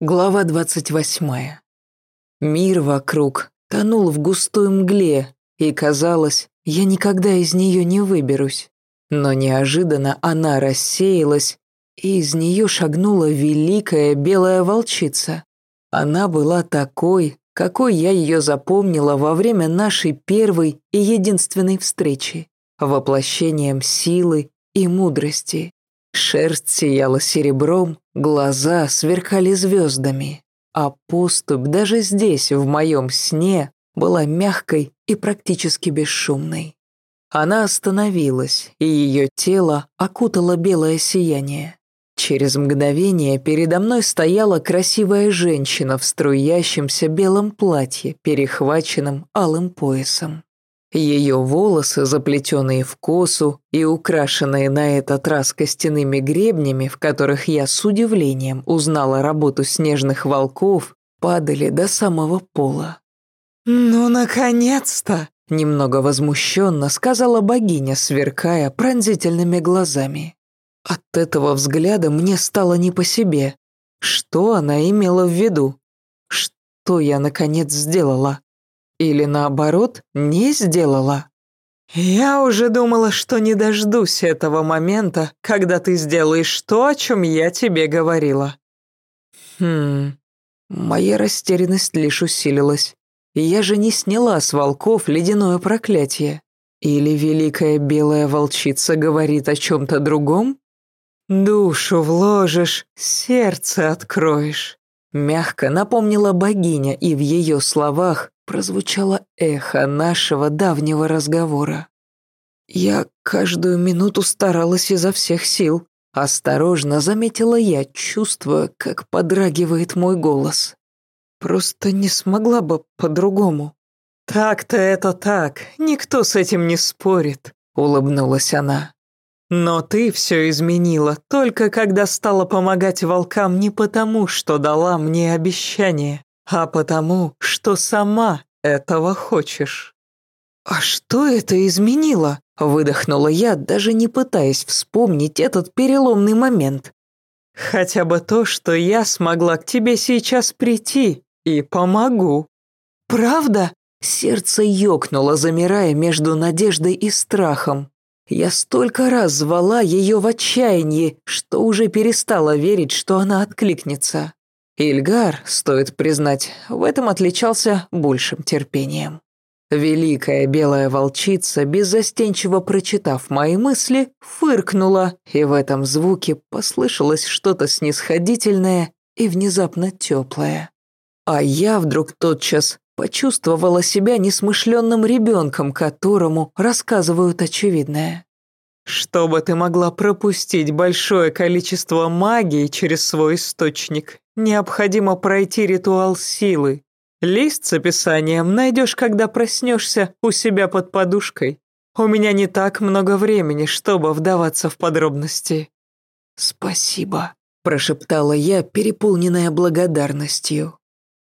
Глава двадцать восьмая. Мир вокруг тонул в густой мгле, и казалось, я никогда из нее не выберусь. Но неожиданно она рассеялась, и из нее шагнула великая белая волчица. Она была такой, какой я ее запомнила во время нашей первой и единственной встречи, воплощением силы и мудрости. Шерсть сияла серебром, глаза сверкали звездами, а поступь даже здесь, в моем сне, была мягкой и практически бесшумной. Она остановилась, и ее тело окутало белое сияние. Через мгновение передо мной стояла красивая женщина в струящемся белом платье, перехваченном алым поясом. Ее волосы, заплетенные в косу и украшенные на этот раз костяными гребнями, в которых я с удивлением узнала работу снежных волков, падали до самого пола. «Ну, наконец-то!» – немного возмущенно сказала богиня, сверкая пронзительными глазами. От этого взгляда мне стало не по себе. Что она имела в виду? Что я, наконец, сделала? Или наоборот, не сделала? Я уже думала, что не дождусь этого момента, когда ты сделаешь то, о чем я тебе говорила. Хм, моя растерянность лишь усилилась. Я же не сняла с волков ледяное проклятие. Или великая белая волчица говорит о чем-то другом? Душу вложишь, сердце откроешь. Мягко напомнила богиня, и в ее словах прозвучало эхо нашего давнего разговора. Я каждую минуту старалась изо всех сил. Осторожно заметила я, чувствуя, как подрагивает мой голос. Просто не смогла бы по-другому. «Так-то это так, никто с этим не спорит», — улыбнулась она. «Но ты все изменила, только когда стала помогать волкам не потому, что дала мне обещание, а потому, что сама этого хочешь». «А что это изменило?» – выдохнула я, даже не пытаясь вспомнить этот переломный момент. «Хотя бы то, что я смогла к тебе сейчас прийти и помогу». «Правда?» Сердце ёкнуло, замирая между надеждой и страхом. Я столько раз звала ее в отчаянии, что уже перестала верить, что она откликнется. Ильгар, стоит признать, в этом отличался большим терпением. Великая белая волчица, беззастенчиво прочитав мои мысли, фыркнула, и в этом звуке послышалось что-то снисходительное и внезапно теплое. А я вдруг тотчас почувствовала себя несмышленным ребенком, которому рассказывают очевидное. Чтобы ты могла пропустить большое количество магии через свой источник, необходимо пройти ритуал силы. Лист с описанием найдешь, когда проснешься у себя под подушкой. У меня не так много времени, чтобы вдаваться в подробности». «Спасибо», – прошептала я, переполненная благодарностью.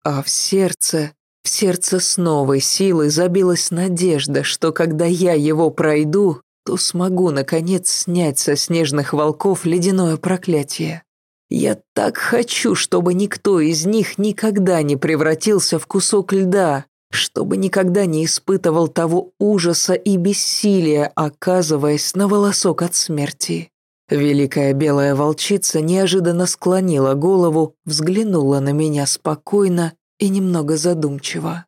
А в сердце, в сердце с новой силой забилась надежда, что когда я его пройду, то смогу, наконец, снять со снежных волков ледяное проклятие. Я так хочу, чтобы никто из них никогда не превратился в кусок льда, чтобы никогда не испытывал того ужаса и бессилия, оказываясь на волосок от смерти. Великая белая волчица неожиданно склонила голову, взглянула на меня спокойно и немного задумчиво.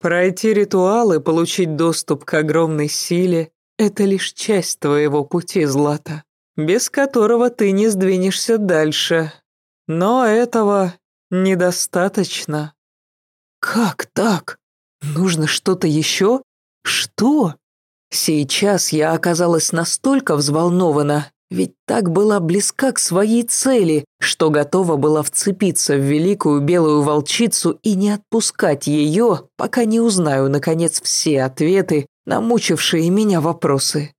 «Пройти ритуал и получить доступ к огромной силе — это лишь часть твоего пути, Злата без которого ты не сдвинешься дальше. Но этого недостаточно». «Как так? Нужно что-то еще? Что?» Сейчас я оказалась настолько взволнована, ведь так была близка к своей цели, что готова была вцепиться в великую белую волчицу и не отпускать ее, пока не узнаю, наконец, все ответы на мучившие меня вопросы.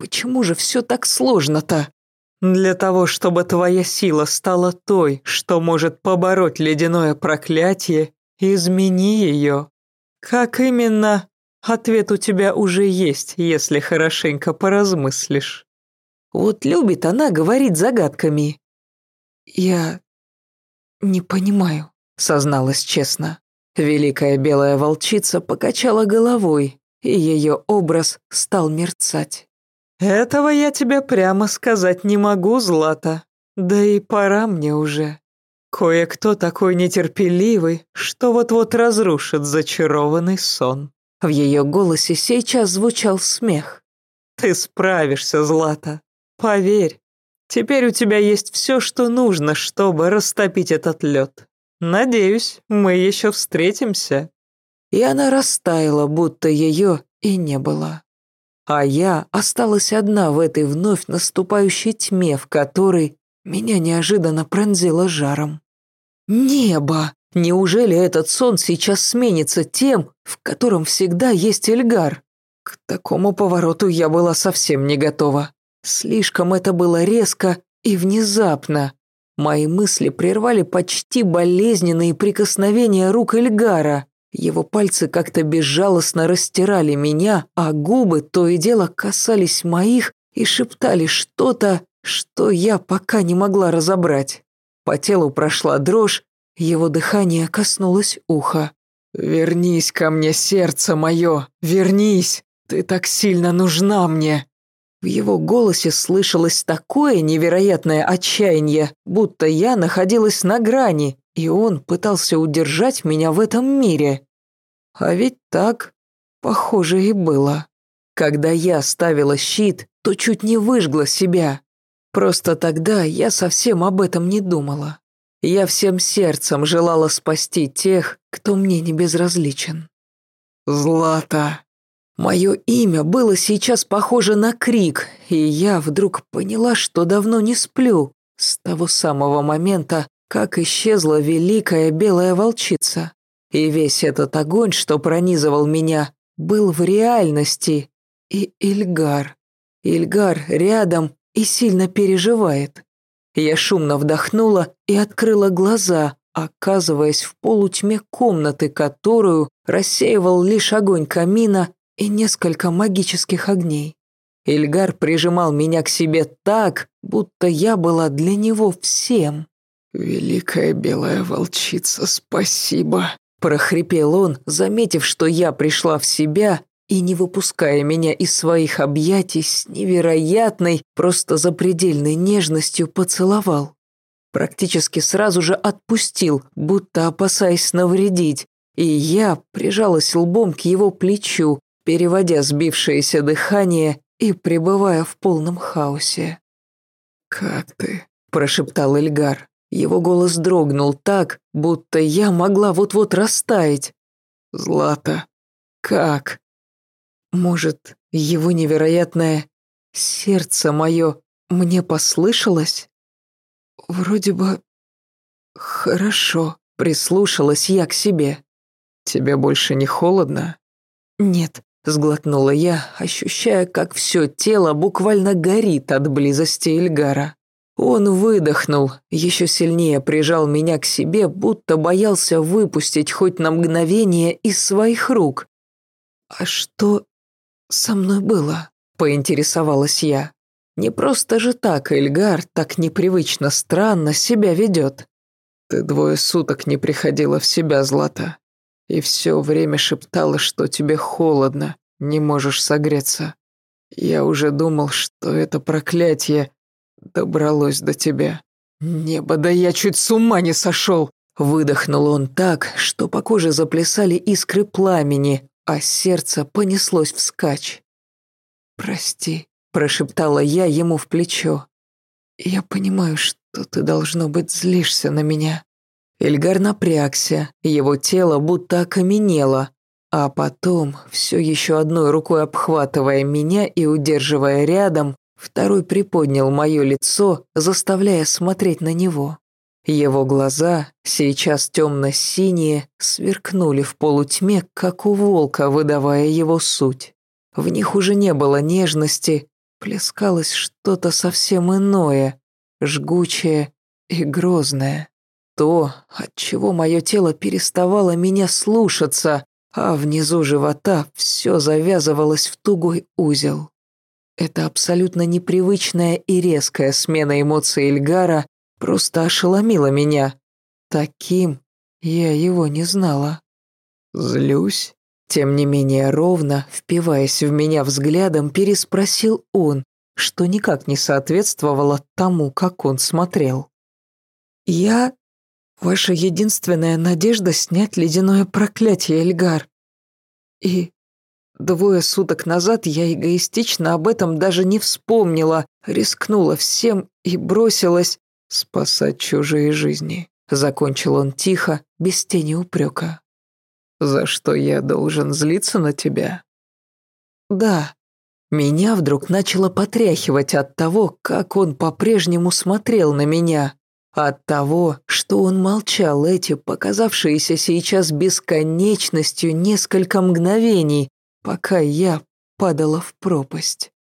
Почему же все так сложно-то? Для того, чтобы твоя сила стала той, что может побороть ледяное проклятие, измени ее. Как именно? Ответ у тебя уже есть, если хорошенько поразмыслишь. Вот любит она говорить загадками. Я... не понимаю», — созналась честно. Великая белая волчица покачала головой, и ее образ стал мерцать. «Этого я тебе прямо сказать не могу, Злата. Да и пора мне уже. Кое-кто такой нетерпеливый, что вот-вот разрушит зачарованный сон». В ее голосе сейчас звучал смех. «Ты справишься, Злата. Поверь, теперь у тебя есть все, что нужно, чтобы растопить этот лед. Надеюсь, мы еще встретимся». И она растаяла, будто ее и не было. А я осталась одна в этой вновь наступающей тьме, в которой меня неожиданно пронзило жаром. Небо! Неужели этот сон сейчас сменится тем, в котором всегда есть Эльгар? К такому повороту я была совсем не готова. Слишком это было резко и внезапно. Мои мысли прервали почти болезненные прикосновения рук Эльгара. Его пальцы как-то безжалостно растирали меня, а губы то и дело касались моих и шептали что-то, что я пока не могла разобрать. По телу прошла дрожь, его дыхание коснулось уха. «Вернись ко мне, сердце мое, вернись! Ты так сильно нужна мне!» В его голосе слышалось такое невероятное отчаяние, будто я находилась на грани, и он пытался удержать меня в этом мире. А ведь так, похоже, и было. Когда я ставила щит, то чуть не выжгла себя. Просто тогда я совсем об этом не думала. Я всем сердцем желала спасти тех, кто мне не безразличен. Злата. Мое имя было сейчас похоже на крик, и я вдруг поняла, что давно не сплю, с того самого момента, как исчезла великая белая волчица. И весь этот огонь, что пронизывал меня, был в реальности. И Ильгар. Ильгар рядом и сильно переживает. Я шумно вдохнула и открыла глаза, оказываясь в полутьме комнаты, которую рассеивал лишь огонь камина и несколько магических огней. Ильгар прижимал меня к себе так, будто я была для него всем. «Великая белая волчица, спасибо!» прохрипел он, заметив, что я пришла в себя и, не выпуская меня из своих объятий, с невероятной, просто запредельной нежностью поцеловал. Практически сразу же отпустил, будто опасаясь навредить, и я прижалась лбом к его плечу, переводя сбившееся дыхание и пребывая в полном хаосе. «Как ты?» – прошептал Эльгар. Его голос дрогнул так, будто я могла вот-вот растаять. «Злата, как?» Может, его невероятное сердце мое мне послышалось? Вроде бы хорошо, прислушалась я к себе. Тебе больше не холодно? Нет, сглотнула я, ощущая, как все тело буквально горит от близости Эльгара. Он выдохнул, еще сильнее прижал меня к себе, будто боялся выпустить хоть на мгновение из своих рук. «А что со мной было?» – поинтересовалась я. «Не просто же так Эльгар так непривычно странно себя ведет. Ты двое суток не приходила в себя, Злата, и все время шептала, что тебе холодно, не можешь согреться. Я уже думал, что это проклятие добралось до тебя. Небо, да я чуть с ума не сошел!» Выдохнул он так, что по коже заплясали искры пламени, а сердце понеслось вскачь. «Прости», – прошептала я ему в плечо. «Я понимаю, что ты, должно быть, злишься на меня». Эльгар напрягся, его тело будто окаменело, а потом, все еще одной рукой обхватывая меня и удерживая рядом, Второй приподнял мое лицо, заставляя смотреть на него. Его глаза, сейчас темно-синие, сверкнули в полутьме, как у волка, выдавая его суть. В них уже не было нежности, плескалось что-то совсем иное, жгучее и грозное. То, от чего мое тело переставало меня слушаться, а внизу живота все завязывалось в тугой узел. Эта абсолютно непривычная и резкая смена эмоций Эльгара просто ошеломила меня. Таким я его не знала. Злюсь? Тем не менее ровно, впиваясь в меня взглядом, переспросил он, что никак не соответствовало тому, как он смотрел. «Я ваша единственная надежда снять ледяное проклятие, Эльгар. И двое суток назад я эгоистично об этом даже не вспомнила, рискнула всем и бросилась спасать чужие жизни», — закончил он тихо, без тени упрека. «За что я должен злиться на тебя?» «Да», меня вдруг начало потряхивать от того, как он по-прежнему смотрел на меня. От того, что он молчал эти, показавшиеся сейчас бесконечностью несколько мгновений, пока я падала в пропасть.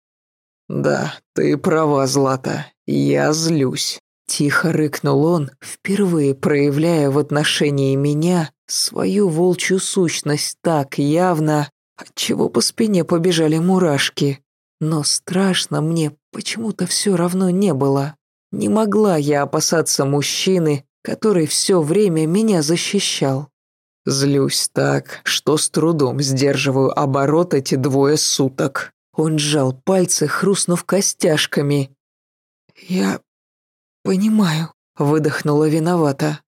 «Да, ты права, Злата, я злюсь», — тихо рыкнул он, впервые проявляя в отношении меня свою волчью сущность так явно, отчего по спине побежали мурашки. Но страшно мне почему-то все равно не было. Не могла я опасаться мужчины, который все время меня защищал. Злюсь так, что с трудом сдерживаю оборот эти двое суток. Он сжал пальцы, хрустнув костяшками. «Я понимаю», — выдохнула виновата.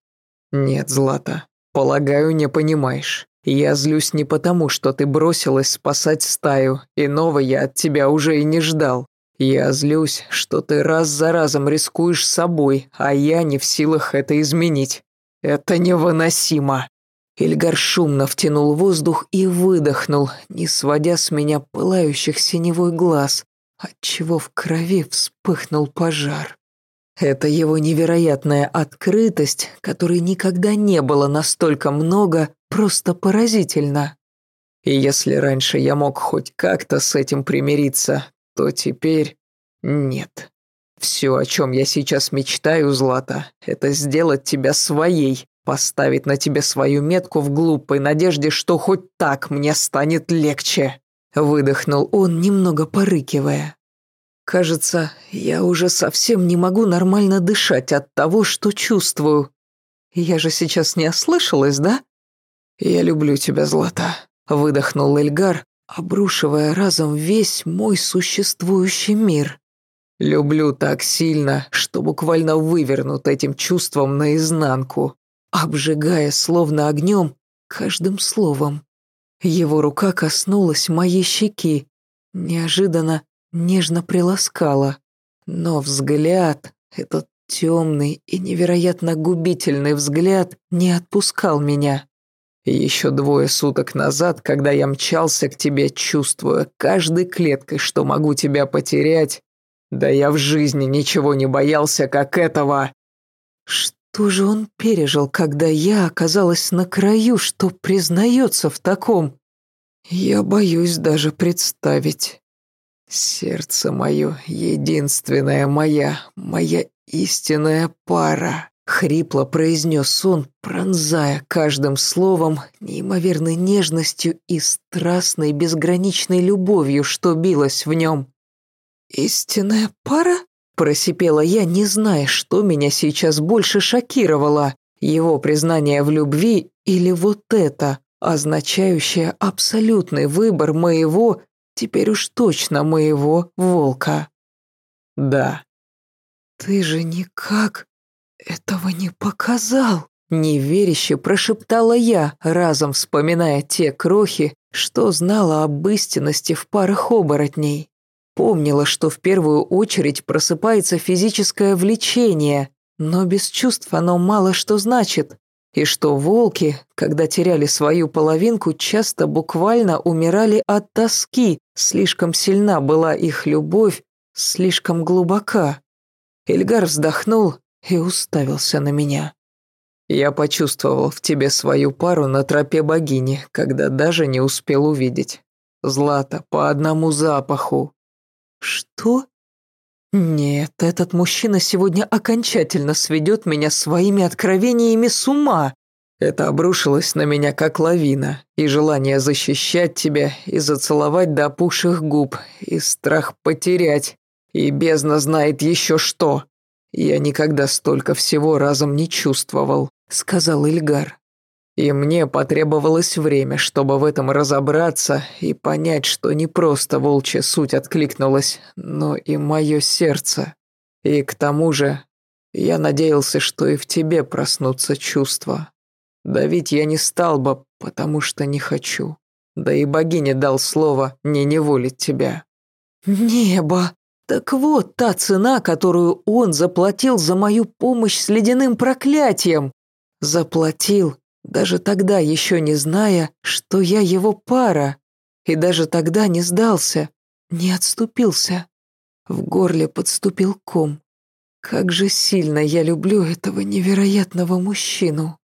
«Нет, Злата, полагаю, не понимаешь. Я злюсь не потому, что ты бросилась спасать стаю, иного я от тебя уже и не ждал. Я злюсь, что ты раз за разом рискуешь собой, а я не в силах это изменить. Это невыносимо. Ильгар шумно втянул воздух и выдохнул, не сводя с меня пылающих синевой глаз, отчего в крови вспыхнул пожар. Это его невероятная открытость, которой никогда не было настолько много, просто поразительно. И если раньше я мог хоть как-то с этим примириться, то теперь нет. Все, о чем я сейчас мечтаю, Злата, это сделать тебя своей, поставить на тебе свою метку в глупой надежде, что хоть так мне станет легче. Выдохнул он, немного порыкивая. Кажется, я уже совсем не могу нормально дышать от того, что чувствую. Я же сейчас не ослышалась, да? Я люблю тебя, Злата, выдохнул Эльгар, обрушивая разом весь мой существующий мир. Люблю так сильно, что буквально вывернут этим чувством наизнанку, обжигая словно огнем каждым словом. Его рука коснулась моей щеки, неожиданно нежно приласкала. Но взгляд, этот темный и невероятно губительный взгляд, не отпускал меня. Еще двое суток назад, когда я мчался к тебе, чувствуя каждой клеткой, что могу тебя потерять, да я в жизни ничего не боялся, как этого. Что же он пережил, когда я оказалась на краю, что признается в таком? Я боюсь даже представить. Сердце мое, единственная моя, моя истинная пара. Хрипло произнес он, пронзая каждым словом неимоверной нежностью и страстной безграничной любовью, что билось в нем. «Истинная пара?» – просипела я, не зная, что меня сейчас больше шокировало. Его признание в любви или вот это, означающее абсолютный выбор моего, теперь уж точно моего волка. «Да». «Ты же никак этого не показал!» Неверяще прошептала я, разом вспоминая те крохи, что знала об истинности в парах оборотней. Помнила, что в первую очередь просыпается физическое влечение, но без чувств оно мало что значит, и что волки, когда теряли свою половинку, часто буквально умирали от тоски, слишком сильна была их любовь, слишком глубока. Эльгар вздохнул и уставился на меня. Я почувствовал в тебе свою пару на тропе богини, когда даже не успел увидеть. Злата по одному запаху. Что? Нет, этот мужчина сегодня окончательно сведет меня своими откровениями с ума. Это обрушилось на меня как лавина, и желание защищать тебя, и зацеловать до опухших губ, и страх потерять, и бездна знает еще что. Я никогда столько всего разом не чувствовал. сказал Ильгар. И мне потребовалось время, чтобы в этом разобраться и понять, что не просто волчья суть откликнулась, но и мое сердце. И к тому же я надеялся, что и в тебе проснутся чувства. Давить я не стал бы, потому что не хочу. Да и богине дал слово не неволить тебя. Небо! Так вот та цена, которую он заплатил за мою помощь с ледяным проклятием. Заплатил даже тогда еще не зная, что я его пара, и даже тогда не сдался, не отступился. В горле подступил ком. Как же сильно я люблю этого невероятного мужчину.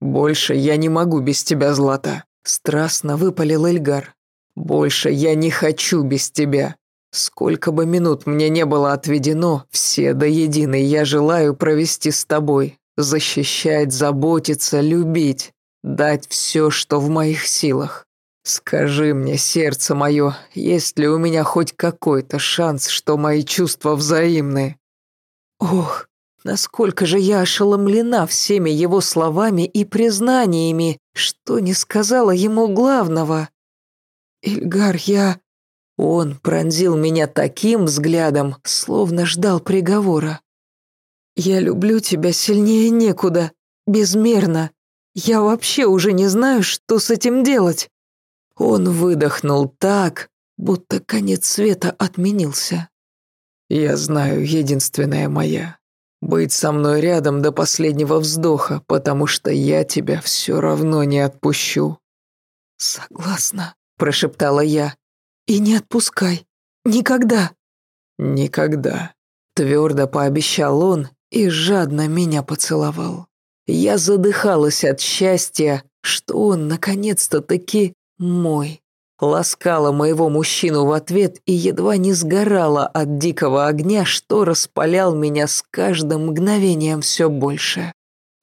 «Больше я не могу без тебя, Злата», — страстно выпалил Эльгар. «Больше я не хочу без тебя. Сколько бы минут мне не было отведено, все до единой я желаю провести с тобой, защищать, заботиться, любить, дать все, что в моих силах. Скажи мне, сердце мое, есть ли у меня хоть какой-то шанс, что мои чувства взаимны?» Ох, насколько же я ошеломлена всеми его словами и признаниями, что не сказала ему главного. «Ильгар, я...» Он пронзил меня таким взглядом, словно ждал приговора. «Я люблю тебя сильнее некуда, безмерно. Я вообще уже не знаю, что с этим делать». Он выдохнул так, будто конец света отменился. «Я знаю, единственная моя. Быть со мной рядом до последнего вздоха, потому что я тебя все равно не отпущу». «Согласна», – прошептала я. «И не отпускай. Никогда». «Никогда», – твердо пообещал он и жадно меня поцеловал. Я задыхалась от счастья, что он наконец-то таки мой. Ласкала моего мужчину в ответ и едва не сгорала от дикого огня, что распалял меня с каждым мгновением все больше.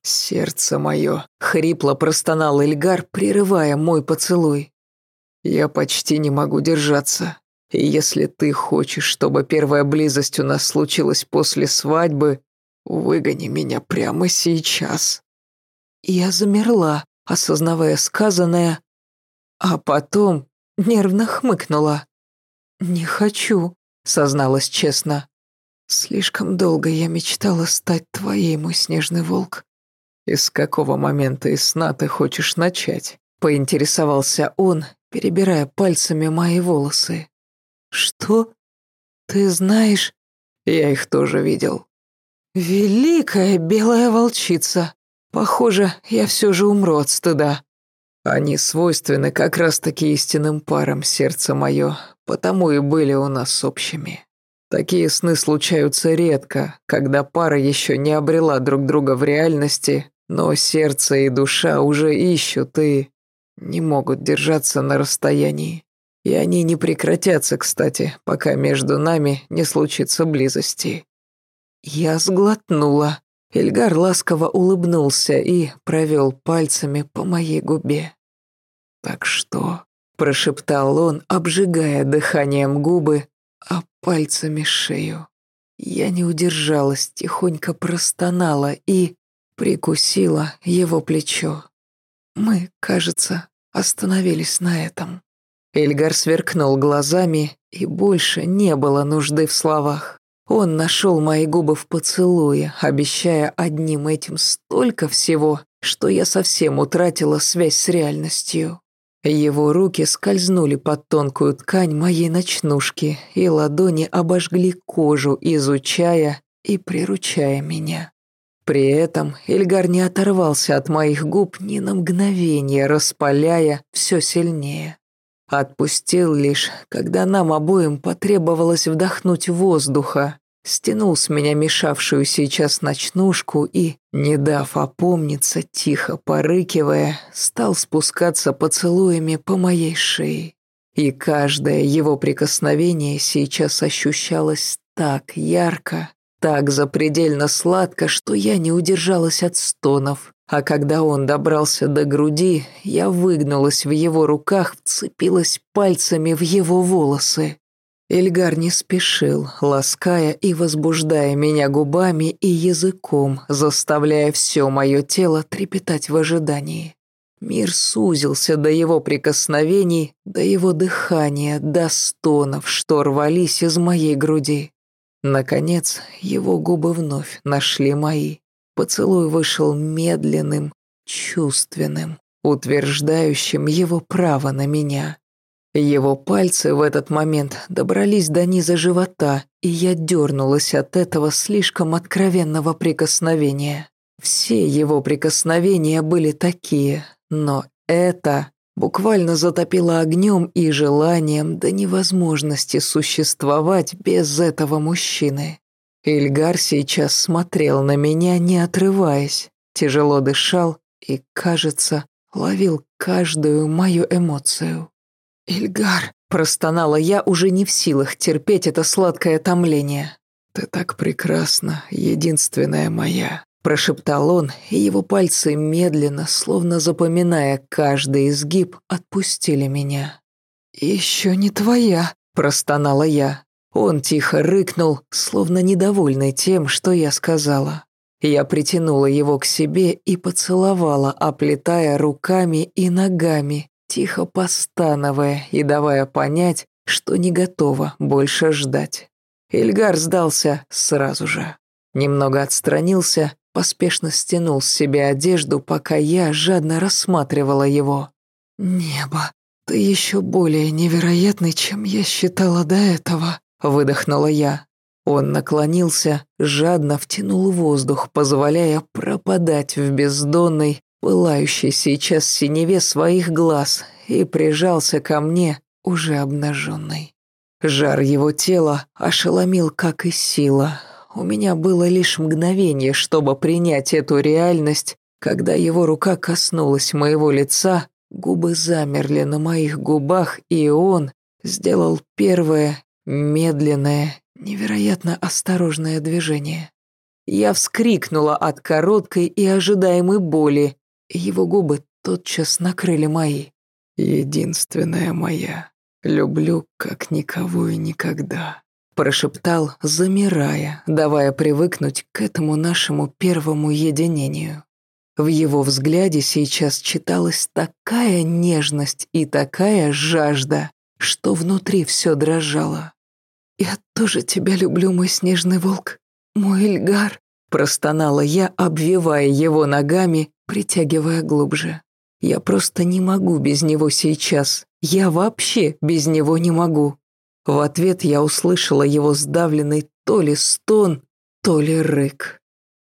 «Сердце мое!» — хрипло простонал Эльгар, прерывая мой поцелуй. «Я почти не могу держаться. Если ты хочешь, чтобы первая близость у нас случилась после свадьбы, Выгони меня прямо сейчас». Я замерла, осознавая сказанное, а потом нервно хмыкнула. «Не хочу», — созналась честно. «Слишком долго я мечтала стать твоей, мой снежный волк». «И с какого момента из сна ты хочешь начать?» — поинтересовался он, перебирая пальцами мои волосы. «Что? Ты знаешь...» «Я их тоже видел», «Великая белая волчица! Похоже, я все же умру от стыда». Они свойственны как раз-таки истинным парам, сердце мое, потому и были у нас общими. Такие сны случаются редко, когда пара еще не обрела друг друга в реальности, но сердце и душа уже ищут и не могут держаться на расстоянии. И они не прекратятся, кстати, пока между нами не случится близости. Я сглотнула. Эльгар ласково улыбнулся и провел пальцами по моей губе. «Так что?» – прошептал он, обжигая дыханием губы, а пальцами шею. Я не удержалась, тихонько простонала и прикусила его плечо. Мы, кажется, остановились на этом. Эльгар сверкнул глазами, и больше не было нужды в словах. Он нашел мои губы в поцелуе, обещая одним этим столько всего, что я совсем утратила связь с реальностью. Его руки скользнули под тонкую ткань моей ночнушки, и ладони обожгли кожу, изучая и приручая меня. При этом Эльгар не оторвался от моих губ ни на мгновение, распаляя все сильнее. Отпустил лишь, когда нам обоим потребовалось вдохнуть воздуха, стянул с меня мешавшую сейчас ночнушку и, не дав опомниться, тихо порыкивая, стал спускаться поцелуями по моей шее. И каждое его прикосновение сейчас ощущалось так ярко, так запредельно сладко, что я не удержалась от стонов. А когда он добрался до груди, я выгнулась в его руках, вцепилась пальцами в его волосы. Эльгар не спешил, лаская и возбуждая меня губами и языком, заставляя все мое тело трепетать в ожидании. Мир сузился до его прикосновений, до его дыхания, до стонов, что рвались из моей груди. Наконец, его губы вновь нашли мои. Поцелуй вышел медленным, чувственным, утверждающим его право на меня. Его пальцы в этот момент добрались до низа живота, и я дернулась от этого слишком откровенного прикосновения. Все его прикосновения были такие, но это буквально затопило огнем и желанием до невозможности существовать без этого мужчины. Ильгар сейчас смотрел на меня, не отрываясь, тяжело дышал и, кажется, ловил каждую мою эмоцию. «Ильгар», – простонала я, уже не в силах терпеть это сладкое томление. «Ты так прекрасна, единственная моя», Прошептал он, и его пальцы медленно, словно запоминая каждый изгиб, отпустили меня. «Еще не твоя», – простонала я. Он тихо рыкнул, словно недовольный тем, что я сказала. Я притянула его к себе и поцеловала, оплетая руками и ногами, тихо постановая и давая понять, что не готова больше ждать. Эльгар сдался сразу же. Немного отстранился Поспешно стянул с себя одежду, пока я жадно рассматривала его. «Небо, ты еще более невероятный, чем я считала до этого», — выдохнула я. Он наклонился, жадно втянул воздух, позволяя пропадать в бездонной, пылающей сейчас синеве своих глаз, и прижался ко мне, уже обнаженный. Жар его тела ошеломил, как и сила, у меня было лишь мгновение, чтобы принять эту реальность. Когда его рука коснулась моего лица, губы замерли на моих губах, и он сделал первое, медленное, невероятно осторожное движение. Я вскрикнула от короткой и ожидаемой боли, его губы тотчас накрыли мои. «Единственная моя. Люблю, как никого и никогда» прошептал, замирая, давая привыкнуть к этому нашему первому единению. В его взгляде сейчас читалась такая нежность и такая жажда, что внутри все дрожало. «Я тоже тебя люблю, мой снежный волк, мой Эльгар», простонала я, обвивая его ногами, притягивая глубже. «Я просто не могу без него сейчас. Я вообще без него не могу». В ответ я услышала его сдавленный то ли стон, то ли рык.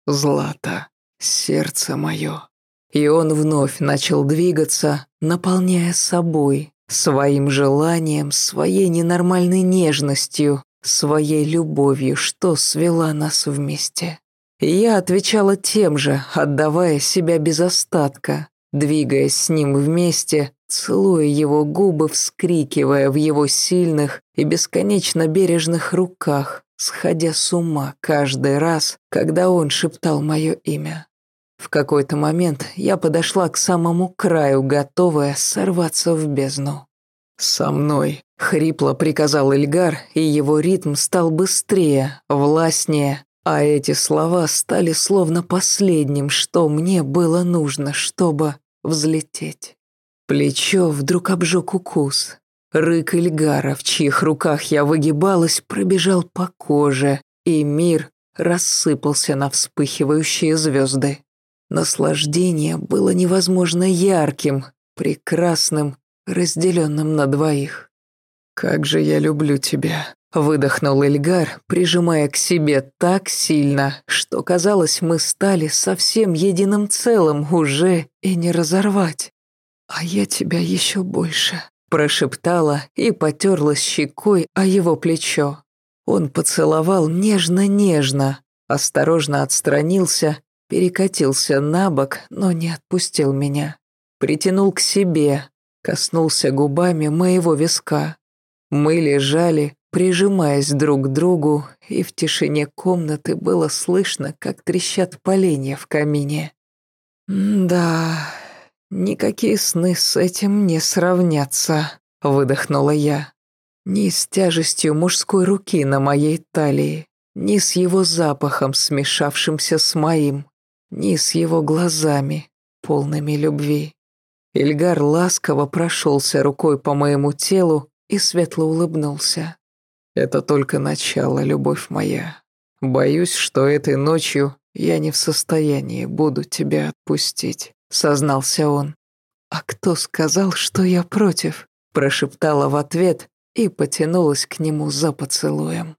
«Злата, сердце мое». И он вновь начал двигаться, наполняя собой, своим желанием, своей ненормальной нежностью, своей любовью, что свела нас вместе. Я отвечала тем же, отдавая себя без остатка, двигаясь с ним вместе, целуя его губы, вскрикивая в его сильных и бесконечно бережных руках, сходя с ума каждый раз, когда он шептал мое имя. В какой-то момент я подошла к самому краю, готовая сорваться в бездну. «Со мной», — хрипло приказал Эльгар, и его ритм стал быстрее, властнее, а эти слова стали словно последним, что мне было нужно, чтобы взлететь. Плечо вдруг обжег укус. Рык Ильгара, в чьих руках я выгибалась, пробежал по коже, и мир рассыпался на вспыхивающие звезды. Наслаждение было невозможно ярким, прекрасным, разделенным на двоих. «Как же я люблю тебя», — выдохнул Эльгар, прижимая к себе так сильно, что, казалось, мы стали совсем единым целым уже и не разорвать. «А я тебя еще больше», – прошептала и потерлась щекой о его плечо. Он поцеловал нежно-нежно, осторожно отстранился, перекатился на бок, но не отпустил меня. Притянул к себе, коснулся губами моего виска. Мы лежали, прижимаясь друг к другу, и в тишине комнаты было слышно, как трещат поленья в камине. «Да, «Никакие сны с этим не сравнятся», — выдохнула я. ни с тяжестью мужской руки на моей талии, ни с его запахом, смешавшимся с моим, ни с его глазами, полными любви. Ильгар ласково прошелся рукой по моему телу и светло улыбнулся. «Это только начало, любовь моя. Боюсь, что этой ночью я не в состоянии буду тебя отпустить», — сознался он. «А кто сказал, что я против?» — прошептала в ответ и потянулась к нему за поцелуем.